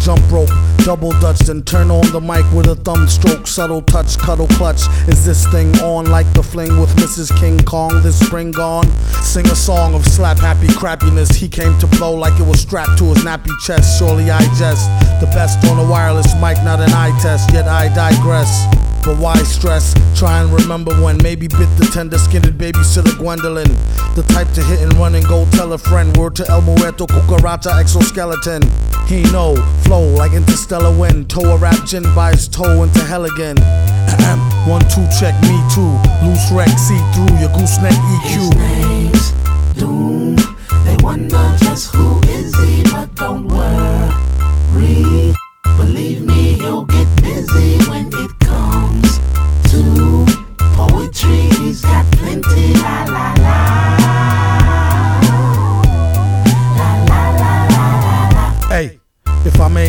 jump rope, double dutch, then turn on the mic with a thumb stroke, subtle touch, cuddle clutch. Is this thing on like the fling with Mrs. King Kong this spring gone? Sing a song of slap happy crappiness. He came to blow like it was strapped to his nappy chest. Surely I jest. The best on a wireless mic, not an eye test, yet I digress. But why stress? Try and remember when maybe bit the tender skinned babysitter Gwendolyn. The type to hit and run and go tell a friend. Word to El Muerto, Cucaracha, exoskeleton. He know, flow like interstellar wind. Toe a rap gin by his toe into hell again. One, two, check me too. Loose wreck, see through your gooseneck His EQ. name's Doom. They wonder just who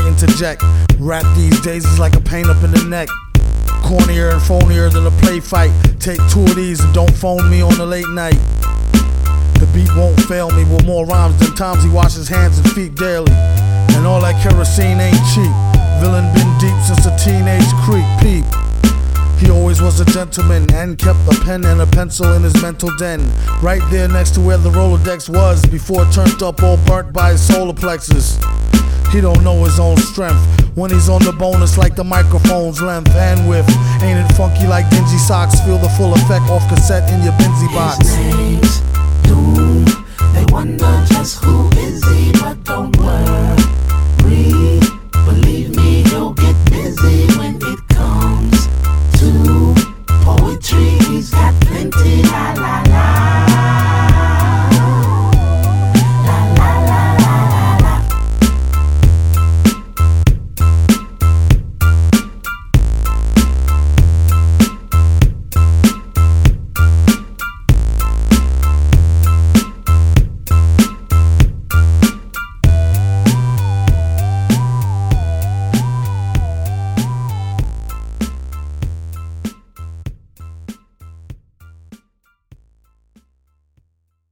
interject, rap these days is like a pain up in the neck. Cornier and phonier than a play fight. Take two of these and don't phone me on the late night. The beat won't fail me with more rhymes than times he washes hands and feet daily. And all that kerosene ain't cheap. Villain been deep since a teenage creep. Peep. He always was a gentleman and kept a pen and a pencil in his mental den. Right there next to where the Rolodex was before it turned up all burnt by his solar plexus. He don't know his own strength. When he's on the bonus like the microphone's length and width. Ain't it funky like dingy socks? Feel the full effect off cassette in your Benzie box.